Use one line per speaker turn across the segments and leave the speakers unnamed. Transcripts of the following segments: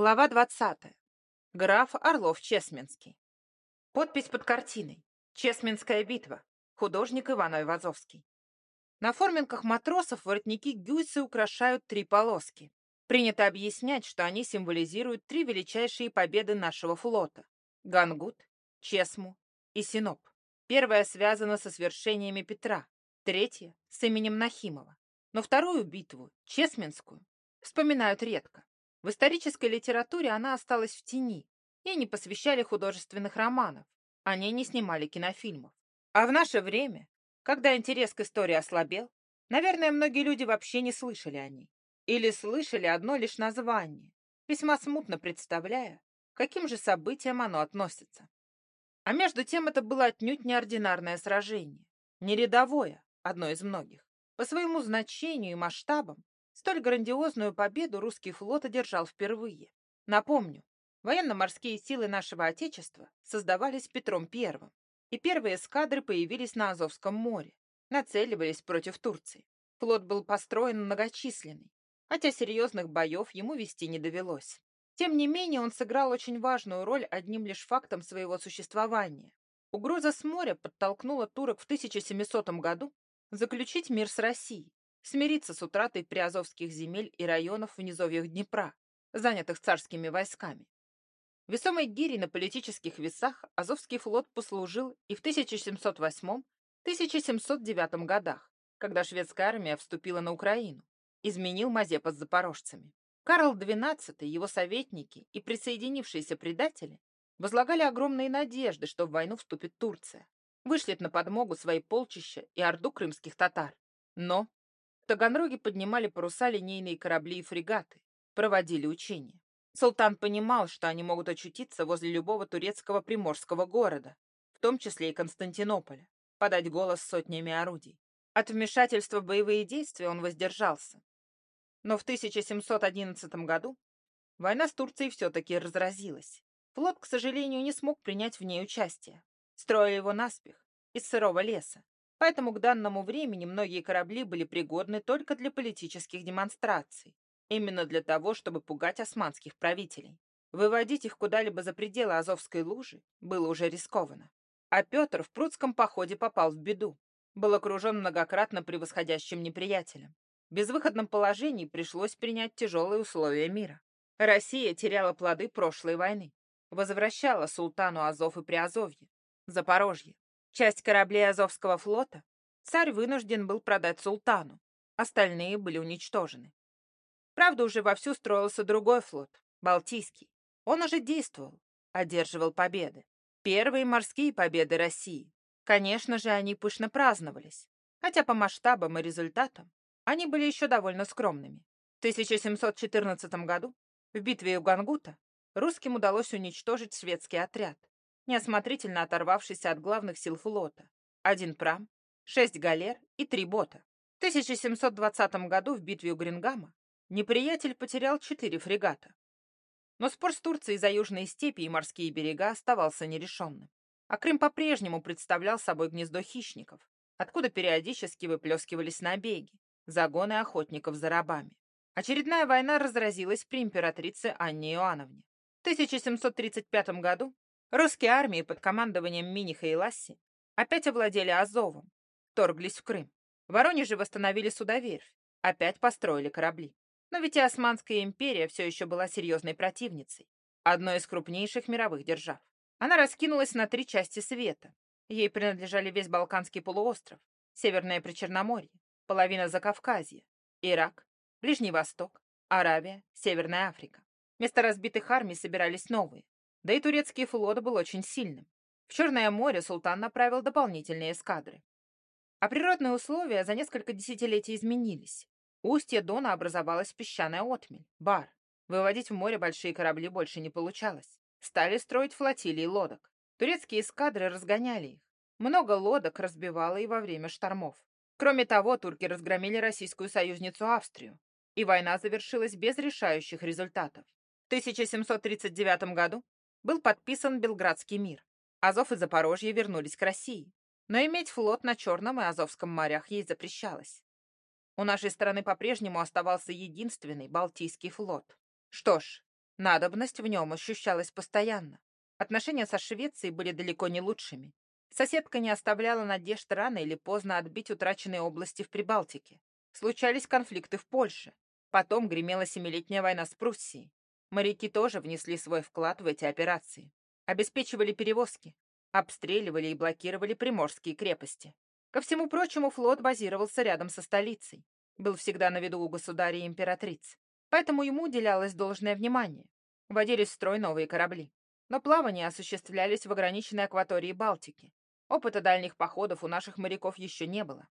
Глава 20. Граф Орлов-Чесменский. Подпись под картиной. Чесменская битва. Художник Иван Айвазовский. На форменках матросов воротники гюйсы украшают три полоски. Принято объяснять, что они символизируют три величайшие победы нашего флота – Гангут, Чесму и Синоп. Первая связана со свершениями Петра, третья – с именем Нахимова. Но вторую битву, Чесменскую, вспоминают редко. В исторической литературе она осталась в тени. Ей не посвящали художественных романов, о ней не снимали кинофильмов. А в наше время, когда интерес к истории ослабел, наверное, многие люди вообще не слышали о ней. Или слышали одно лишь название, весьма смутно представляя, к каким же событиям оно относится. А между тем это было отнюдь неординарное сражение, не рядовое, одно из многих. По своему значению и масштабам Столь грандиозную победу русский флот одержал впервые. Напомню, военно-морские силы нашего Отечества создавались Петром I, и первые эскадры появились на Азовском море, нацеливались против Турции. Флот был построен многочисленный, хотя серьезных боев ему вести не довелось. Тем не менее, он сыграл очень важную роль одним лишь фактом своего существования. Угроза с моря подтолкнула турок в 1700 году заключить мир с Россией, смириться с утратой приазовских земель и районов в низовьях Днепра, занятых царскими войсками. Весомой гири на политических весах Азовский флот послужил и в 1708-1709 годах, когда шведская армия вступила на Украину, изменил Мазепа с запорожцами. Карл XII, его советники и присоединившиеся предатели возлагали огромные надежды, что в войну вступит Турция, вышлет на подмогу свои полчища и орду крымских татар. Но Таганроги поднимали паруса линейные корабли и фрегаты, проводили учения. Султан понимал, что они могут очутиться возле любого турецкого приморского города, в том числе и Константинополя, подать голос сотнями орудий. От вмешательства в боевые действия он воздержался. Но в 1711 году война с Турцией все-таки разразилась. Флот, к сожалению, не смог принять в ней участие. Строили его наспех, из сырого леса, Поэтому к данному времени многие корабли были пригодны только для политических демонстраций. Именно для того, чтобы пугать османских правителей. Выводить их куда-либо за пределы Азовской лужи было уже рискованно. А Петр в прудском походе попал в беду. Был окружен многократно превосходящим неприятелем. В безвыходном положении пришлось принять тяжелые условия мира. Россия теряла плоды прошлой войны. Возвращала султану Азов и Приазовье, Запорожье, Часть кораблей Азовского флота царь вынужден был продать султану, остальные были уничтожены. Правда, уже вовсю строился другой флот, Балтийский. Он уже действовал, одерживал победы. Первые морские победы России. Конечно же, они пышно праздновались, хотя по масштабам и результатам они были еще довольно скромными. В 1714 году в битве у Гангута русским удалось уничтожить шведский отряд, неосмотрительно оторвавшись от главных сил флота. Один прам, шесть галер и три бота. В 1720 году в битве у Грингама неприятель потерял четыре фрегата. Но спор с Турцией за южные степи и морские берега оставался нерешенным. А Крым по-прежнему представлял собой гнездо хищников, откуда периодически выплескивались набеги, загоны охотников за рабами. Очередная война разразилась при императрице Анне Иоанновне. В 1735 году Русские армии под командованием Миниха и Ласси опять овладели Азовом, торглись в Крым. В Воронеже восстановили судоверфь, опять построили корабли. Но ведь и Османская империя все еще была серьезной противницей, одной из крупнейших мировых держав. Она раскинулась на три части света. Ей принадлежали весь Балканский полуостров, Северное Причерноморье, половина Закавказья, Ирак, Ближний Восток, Аравия, Северная Африка. Вместо разбитых армий собирались новые, да и турецкий флот был очень сильным. В Черное море султан направил дополнительные эскадры. А природные условия за несколько десятилетий изменились. У устья Дона образовалась песчаная отмель, бар. Выводить в море большие корабли больше не получалось. Стали строить флотилии лодок. Турецкие эскадры разгоняли их. Много лодок разбивало и во время штормов. Кроме того, турки разгромили российскую союзницу Австрию, и война завершилась без решающих результатов. В 1739 году был подписан Белградский мир. Азов и Запорожье вернулись к России. Но иметь флот на Черном и Азовском морях ей запрещалось. У нашей страны по-прежнему оставался единственный Балтийский флот. Что ж, Надобность в нем ощущалась постоянно. Отношения со Швецией были далеко не лучшими. Соседка не оставляла надежд рано или поздно отбить утраченные области в Прибалтике. Случались конфликты в Польше. Потом гремела Семилетняя война с Пруссией. Моряки тоже внесли свой вклад в эти операции. Обеспечивали перевозки, обстреливали и блокировали приморские крепости. Ко всему прочему, флот базировался рядом со столицей. Был всегда на виду у государя и императриц. Поэтому ему уделялось должное внимание. Водились в строй новые корабли. Но плавания осуществлялись в ограниченной акватории Балтики. Опыта дальних походов у наших моряков еще не было.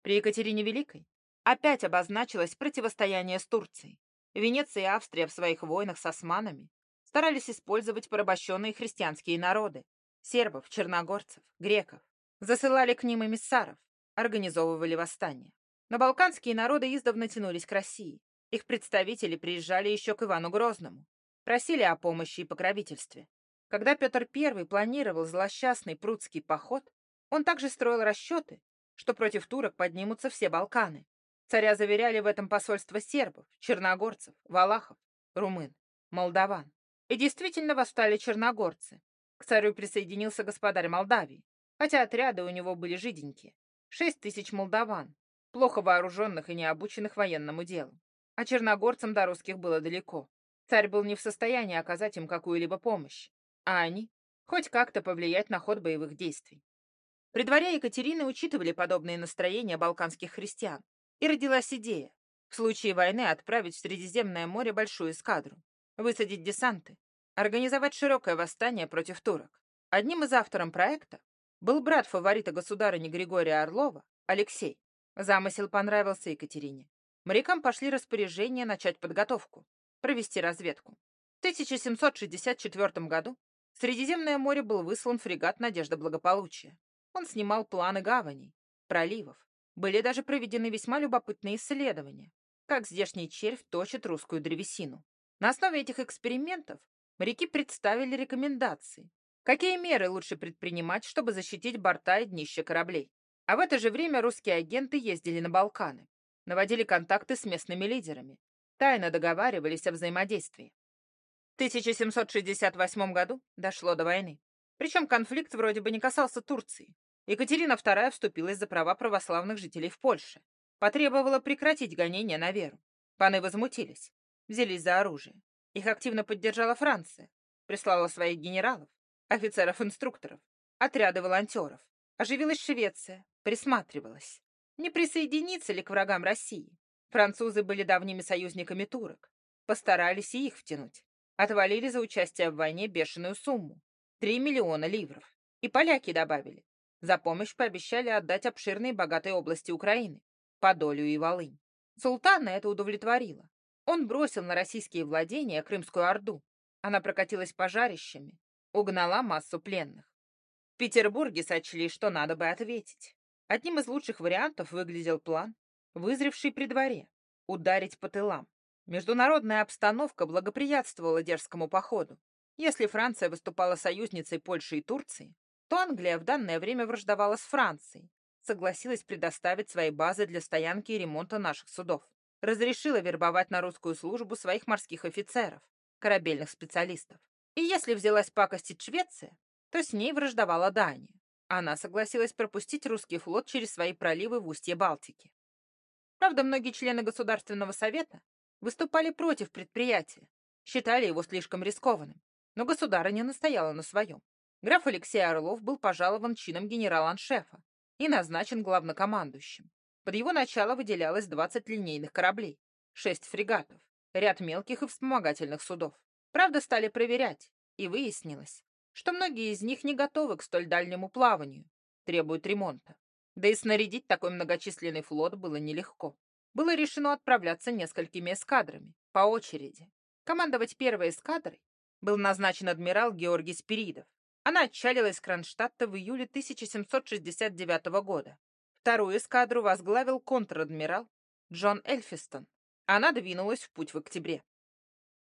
При Екатерине Великой опять обозначилось противостояние с Турцией. Венеция и Австрия в своих войнах с османами старались использовать порабощенные христианские народы – сербов, черногорцев, греков. Засылали к ним эмиссаров, организовывали восстания. Но балканские народы издавна тянулись к России. Их представители приезжали еще к Ивану Грозному. Просили о помощи и покровительстве. Когда Петр I планировал злосчастный прудский поход, он также строил расчеты, что против турок поднимутся все Балканы. Царя заверяли в этом посольство сербов, черногорцев, валахов, румын, молдаван. И действительно восстали черногорцы. К царю присоединился господарь Молдавии, хотя отряды у него были жиденькие. Шесть тысяч молдаван, плохо вооруженных и необученных военному делу. А черногорцам до русских было далеко. Царь был не в состоянии оказать им какую-либо помощь, а они хоть как-то повлиять на ход боевых действий. При дворе Екатерины учитывали подобные настроения балканских христиан, и родилась идея в случае войны отправить в Средиземное море большую эскадру, высадить десанты, организовать широкое восстание против турок. Одним из авторов проекта был брат фаворита государыни Григория Орлова, Алексей. Замысел понравился Екатерине. Морякам пошли распоряжения начать подготовку, провести разведку. В 1764 году в Средиземное море был выслан фрегат «Надежда благополучия». Он снимал планы гаваней, проливов. Были даже проведены весьма любопытные исследования, как здешний червь точит русскую древесину. На основе этих экспериментов моряки представили рекомендации, какие меры лучше предпринимать, чтобы защитить борта и днище кораблей. А в это же время русские агенты ездили на Балканы, наводили контакты с местными лидерами, тайно договаривались о взаимодействии. В 1768 году дошло до войны. Причем конфликт вроде бы не касался Турции. Екатерина II вступилась за права православных жителей в Польше. Потребовала прекратить гонения на веру. Паны возмутились. Взялись за оружие. Их активно поддержала Франция. Прислала своих генералов, офицеров-инструкторов, отряды волонтеров. Оживилась Швеция, присматривалась. Не присоединиться ли к врагам России? Французы были давними союзниками турок. Постарались и их втянуть. Отвалили за участие в войне бешеную сумму — 3 миллиона ливров. И поляки добавили. За помощь пообещали отдать обширные богатые области Украины — Подолью и Волынь. Султана это удовлетворило. Он бросил на российские владения Крымскую Орду. Она прокатилась пожарищами, угнала массу пленных. В Петербурге сочли, что надо бы ответить. Одним из лучших вариантов выглядел план, вызревший при дворе, ударить по тылам. Международная обстановка благоприятствовала дерзкому походу. Если Франция выступала союзницей Польши и Турции, то Англия в данное время враждовала с Францией, согласилась предоставить свои базы для стоянки и ремонта наших судов, разрешила вербовать на русскую службу своих морских офицеров, корабельных специалистов. И если взялась пакостить Швеция, то с ней враждовала Дания. Она согласилась пропустить русский флот через свои проливы в устье Балтики. Правда, многие члены Государственного совета выступали против предприятия, считали его слишком рискованным, но государыня настояла на своем. Граф Алексей Орлов был пожалован чином генерала-аншефа и назначен главнокомандующим. Под его начало выделялось 20 линейных кораблей, 6 фрегатов, ряд мелких и вспомогательных судов. Правда, стали проверять, и выяснилось, что многие из них не готовы к столь дальнему плаванию, требуют ремонта. Да и снарядить такой многочисленный флот было нелегко. Было решено отправляться несколькими эскадрами, по очереди. Командовать первой эскадрой был назначен адмирал Георгий Спиридов. Она отчалила из Кронштадта в июле 1769 года. Вторую эскадру возглавил контр-адмирал Джон Эльфистон. Она двинулась в путь в октябре.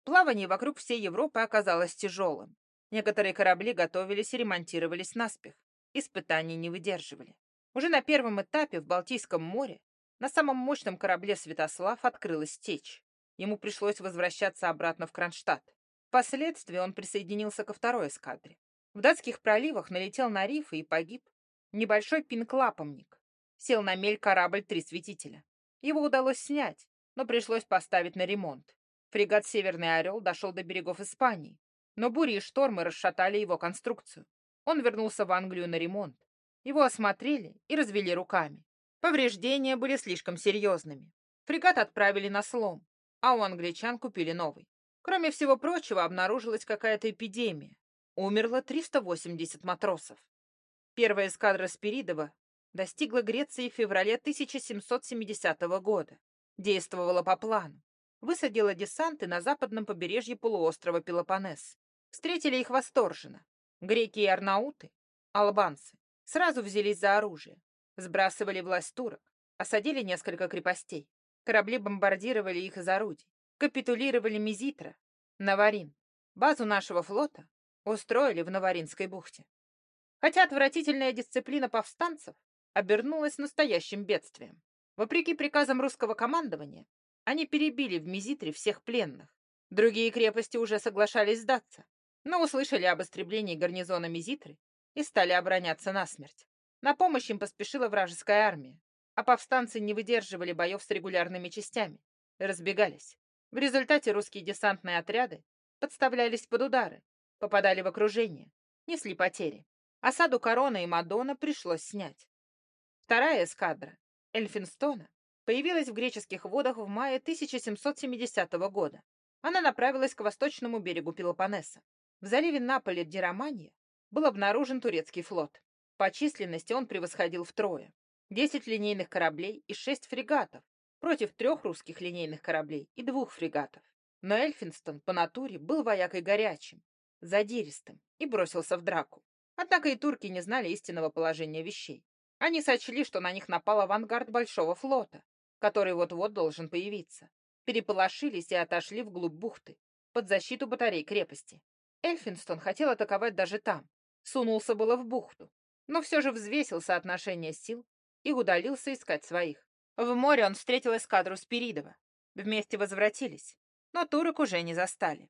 Плавание вокруг всей Европы оказалось тяжелым. Некоторые корабли готовились и ремонтировались наспех. Испытаний не выдерживали. Уже на первом этапе в Балтийском море на самом мощном корабле «Святослав» открылась течь. Ему пришлось возвращаться обратно в Кронштадт. Впоследствии он присоединился ко второй эскадре. В датских проливах налетел на рифы и погиб небольшой пинклапомник. Сел на мель корабль «Три светителя». Его удалось снять, но пришлось поставить на ремонт. Фрегат «Северный орел» дошел до берегов Испании, но бури и штормы расшатали его конструкцию. Он вернулся в Англию на ремонт. Его осмотрели и развели руками. Повреждения были слишком серьезными. Фрегат отправили на слом, а у англичан купили новый. Кроме всего прочего, обнаружилась какая-то эпидемия. Умерло 380 матросов. Первая эскадра Спиридова достигла Греции в феврале 1770 года. Действовала по плану. Высадила десанты на западном побережье полуострова Пелопоннес. Встретили их восторженно. Греки и арнауты, албанцы, сразу взялись за оружие. Сбрасывали власть турок, осадили несколько крепостей. Корабли бомбардировали их из орудий. Капитулировали Мизитра, Наварин. Базу нашего флота устроили в Наваринской бухте. Хотя отвратительная дисциплина повстанцев обернулась настоящим бедствием. Вопреки приказам русского командования, они перебили в Мизитре всех пленных. Другие крепости уже соглашались сдаться, но услышали об истреблении гарнизона Мизитры и стали обороняться насмерть. На помощь им поспешила вражеская армия, а повстанцы не выдерживали боев с регулярными частями, разбегались. В результате русские десантные отряды подставлялись под удары, попадали в окружение, несли потери. Осаду Корона и Мадона пришлось снять. Вторая эскадра, Эльфинстона, появилась в греческих водах в мае 1770 года. Она направилась к восточному берегу Пелопоннеса. В заливе Наполе-Диромания был обнаружен турецкий флот. По численности он превосходил втрое. Десять линейных кораблей и шесть фрегатов против трех русских линейных кораблей и двух фрегатов. Но Эльфинстон по натуре был воякой горячим, задиристым и бросился в драку. Однако и турки не знали истинного положения вещей. Они сочли, что на них напал авангард большого флота, который вот-вот должен появиться. Переполошились и отошли вглубь бухты, под защиту батарей крепости. Эльфинстон хотел атаковать даже там. Сунулся было в бухту, но все же взвесил соотношение сил и удалился искать своих. В море он встретил эскадру Спиридова. Вместе возвратились, но турок уже не застали.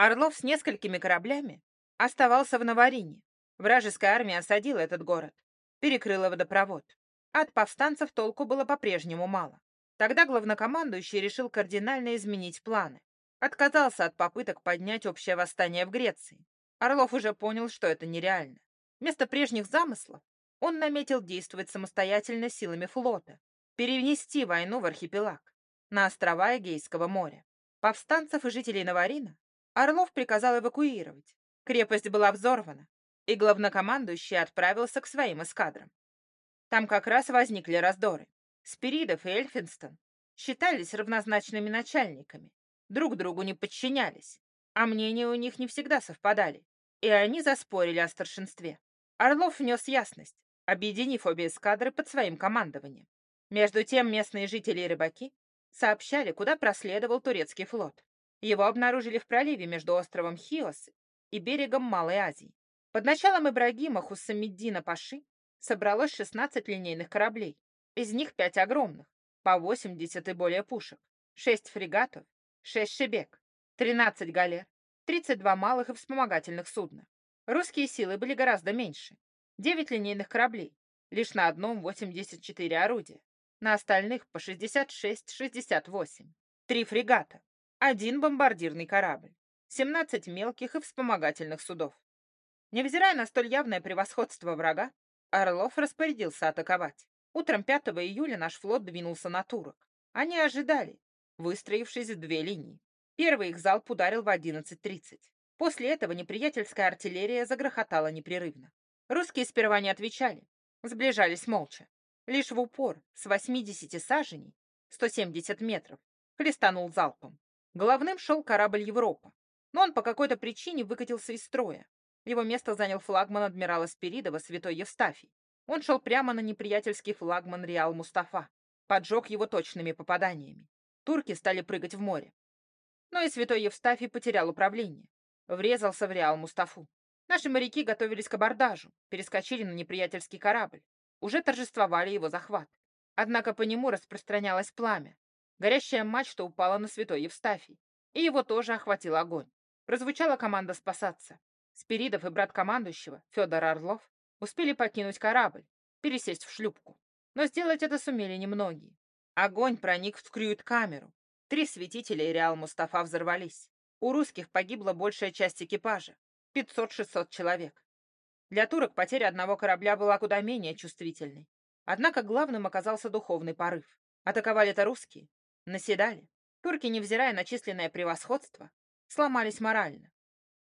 Орлов с несколькими кораблями оставался в Наварине, Вражеская армия осадила этот город, перекрыла водопровод. От повстанцев толку было по-прежнему мало. Тогда главнокомандующий решил кардинально изменить планы. Отказался от попыток поднять общее восстание в Греции. Орлов уже понял, что это нереально. Вместо прежних замыслов он наметил действовать самостоятельно силами флота, перенести войну в архипелаг, на острова Эгейского моря. Повстанцев и жителей Наварина Орлов приказал эвакуировать. Крепость была взорвана, и главнокомандующий отправился к своим эскадрам. Там как раз возникли раздоры. Спиридов и Эльфинстон считались равнозначными начальниками, друг другу не подчинялись, а мнения у них не всегда совпадали, и они заспорили о старшинстве. Орлов внес ясность, объединив обе эскадры под своим командованием. Между тем местные жители и рыбаки сообщали, куда проследовал турецкий флот. Его обнаружили в проливе между островом Хиос и берегом Малой Азии. Под началом Ибрагима Хусамиддина Паши собралось 16 линейных кораблей, из них 5 огромных, по 80 и более пушек, 6 фрегатов, 6 шебек, 13 галер, 32 малых и вспомогательных судна. Русские силы были гораздо меньше. 9 линейных кораблей, лишь на одном 84 орудия, на остальных по 66-68, 3 фрегата, один бомбардирный корабль, 17 мелких и вспомогательных судов. Невзирая на столь явное превосходство врага, Орлов распорядился атаковать. Утром 5 июля наш флот двинулся на турок. Они ожидали, выстроившись в две линии. Первый их залп ударил в 11.30. После этого неприятельская артиллерия загрохотала непрерывно. Русские сперва не отвечали, сближались молча. Лишь в упор, с 80 саженей, 170 метров, хлестанул залпом. Главным шел корабль «Европа», но он по какой-то причине выкатился из строя. Его место занял флагман адмирала Спиридова Святой Евстафий. Он шел прямо на неприятельский флагман Реал Мустафа, поджег его точными попаданиями. Турки стали прыгать в море. Но и Святой Евстафий потерял управление. Врезался в Реал Мустафу. Наши моряки готовились к абордажу, перескочили на неприятельский корабль. Уже торжествовали его захват. Однако по нему распространялось пламя. Горящая мачта упала на Святой Евстафий, и его тоже охватил огонь. прозвучала команда спасаться. Спиридов и брат командующего, Федор Орлов, успели покинуть корабль, пересесть в шлюпку. Но сделать это сумели немногие. Огонь проник в крюит-камеру. Три светителя и Реал Мустафа взорвались. У русских погибла большая часть экипажа. 500-600 человек. Для турок потеря одного корабля была куда менее чувствительной. Однако главным оказался духовный порыв. Атаковали-то русские. Наседали. Турки, невзирая на численное превосходство, сломались морально.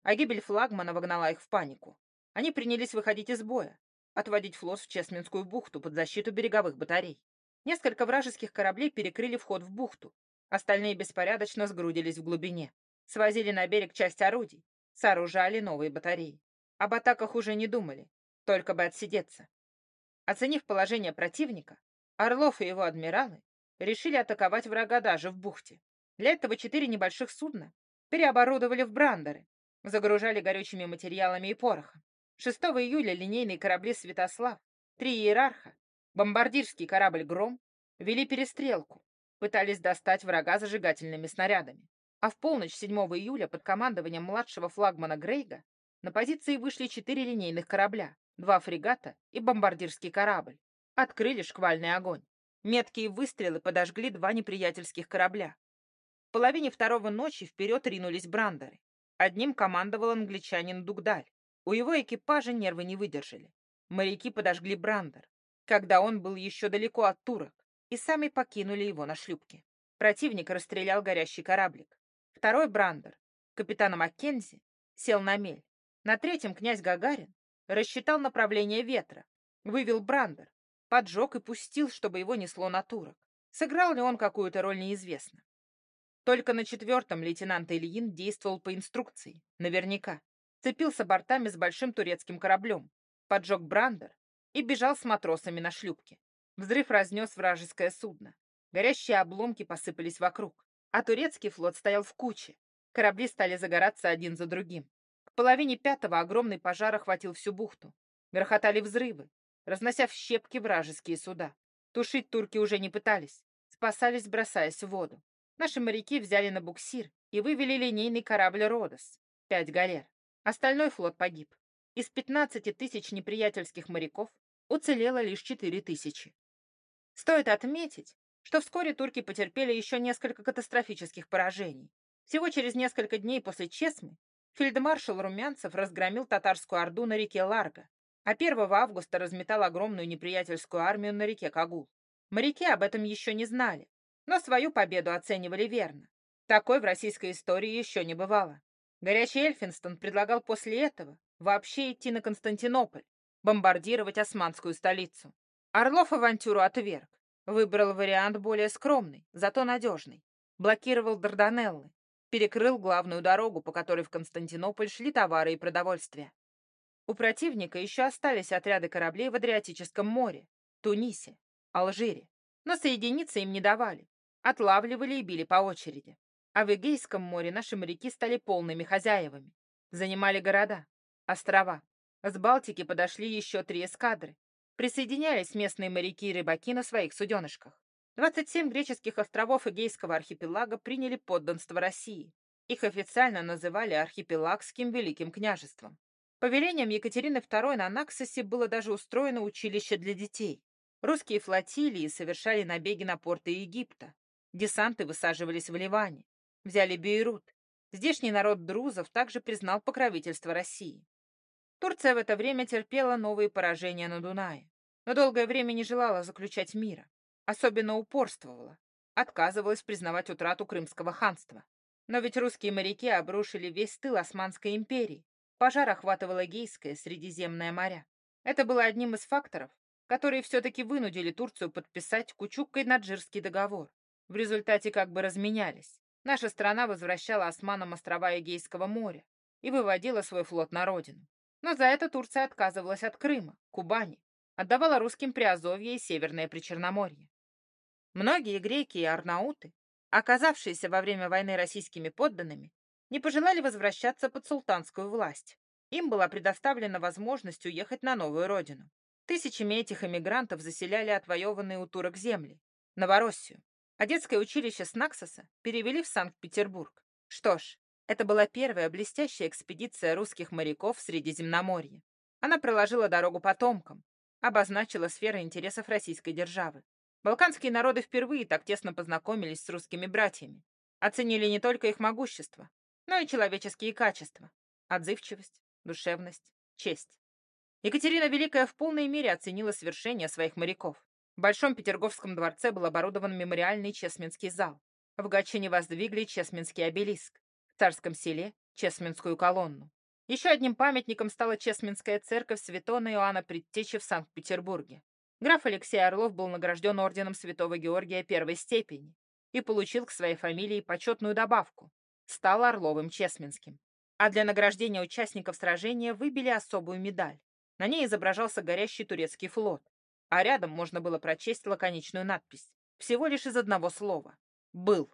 А гибель флагмана вогнала их в панику. Они принялись выходить из боя, отводить флот в Чесменскую бухту под защиту береговых батарей. Несколько вражеских кораблей перекрыли вход в бухту. Остальные беспорядочно сгрудились в глубине. Свозили на берег часть орудий, сооружали новые батареи. Об атаках уже не думали, только бы отсидеться. Оценив положение противника, Орлов и его адмиралы решили атаковать врага даже в бухте. Для этого четыре небольших судна переоборудовали в брандеры, загружали горючими материалами и порохом. 6 июля линейные корабли «Святослав», три иерарха, бомбардирский корабль «Гром» вели перестрелку, пытались достать врага зажигательными снарядами. А в полночь 7 июля под командованием младшего флагмана Грейга на позиции вышли четыре линейных корабля, два фрегата и бомбардирский корабль. Открыли шквальный огонь. Меткие выстрелы подожгли два неприятельских корабля. В половине второго ночи вперед ринулись брандеры. Одним командовал англичанин Дугдаль. У его экипажа нервы не выдержали. Моряки подожгли брандер, когда он был еще далеко от турок, и сами покинули его на шлюпке. Противник расстрелял горящий кораблик. Второй брандер, капитана Маккензи, сел на мель. На третьем князь Гагарин рассчитал направление ветра, вывел брандер, поджег и пустил, чтобы его несло на турок. Сыграл ли он какую-то роль, неизвестно. Только на четвертом лейтенант Ильин действовал по инструкции, наверняка. Цепился бортами с большим турецким кораблем, поджег брандер и бежал с матросами на шлюпке. Взрыв разнес вражеское судно. Горящие обломки посыпались вокруг, а турецкий флот стоял в куче. Корабли стали загораться один за другим. К половине пятого огромный пожар охватил всю бухту. Грохотали взрывы, разнося в щепки вражеские суда. Тушить турки уже не пытались, спасались, бросаясь в воду. Наши моряки взяли на буксир и вывели линейный корабль «Родос» — пять галер. Остальной флот погиб. Из 15 тысяч неприятельских моряков уцелело лишь 4 тысячи. Стоит отметить, что вскоре турки потерпели еще несколько катастрофических поражений. Всего через несколько дней после Чесмы фельдмаршал Румянцев разгромил татарскую орду на реке Ларго, а 1 августа разметал огромную неприятельскую армию на реке Кагул. Моряки об этом еще не знали, но свою победу оценивали верно. Такой в российской истории еще не бывало. Горячий Эльфинстон предлагал после этого вообще идти на Константинополь, бомбардировать османскую столицу. Орлов авантюру отверг. Выбрал вариант более скромный, зато надежный. Блокировал Дарданеллы, перекрыл главную дорогу, по которой в Константинополь шли товары и продовольствие. У противника еще остались отряды кораблей в Адриатическом море, Тунисе, Алжире, но соединиться им не давали, Отлавливали и били по очереди. А в Эгейском море наши моряки стали полными хозяевами. Занимали города, острова. С Балтики подошли еще три эскадры. Присоединялись местные моряки и рыбаки на своих суденышках. 27 греческих островов Эгейского архипелага приняли подданство России. Их официально называли архипелагским Великим княжеством. По велениям Екатерины II на Наксосе было даже устроено училище для детей. Русские флотилии совершали набеги на порты Египта, Десанты высаживались в Ливане. Взяли Бейрут. Здешний народ друзов также признал покровительство России. Турция в это время терпела новые поражения на Дунае, но долгое время не желала заключать мира. Особенно упорствовала. Отказывалась признавать утрату Крымского ханства. Но ведь русские моряки обрушили весь тыл Османской империи. Пожар охватывал Эгейское, Средиземное моря. Это было одним из факторов, которые все-таки вынудили Турцию подписать Кучук-Кайнаджирский договор. В результате как бы разменялись. Наша страна возвращала османам острова Эгейского моря и выводила свой флот на родину. Но за это Турция отказывалась от Крыма, Кубани, отдавала русским Приазовье и Северное Причерноморье. Многие греки и арнауты, оказавшиеся во время войны российскими подданными, не пожелали возвращаться под султанскую власть. Им была предоставлена возможность уехать на новую родину. Тысячами этих эмигрантов заселяли отвоеванные у турок земли, Новороссию, а детское училище с Наксоса перевели в Санкт-Петербург. Что ж, Это была первая блестящая экспедиция русских моряков в Средиземноморье. Она проложила дорогу потомкам, обозначила сферы интересов российской державы. Балканские народы впервые так тесно познакомились с русскими братьями, оценили не только их могущество, но и человеческие качества – отзывчивость, душевность, честь. Екатерина Великая в полной мере оценила свершения своих моряков. В Большом Петерговском дворце был оборудован мемориальный Чесменский зал. В Гатчине воздвигли Чесменский обелиск. В Царском селе – Чесменскую колонну. Еще одним памятником стала Чесменская церковь святого Иоанна Предтечи в Санкт-Петербурге. Граф Алексей Орлов был награжден орденом Святого Георгия первой степени и получил к своей фамилии почетную добавку – стал Орловым Чесменским. А для награждения участников сражения выбили особую медаль. На ней изображался горящий турецкий флот, а рядом можно было прочесть лаконичную надпись. Всего лишь из одного слова. «Был».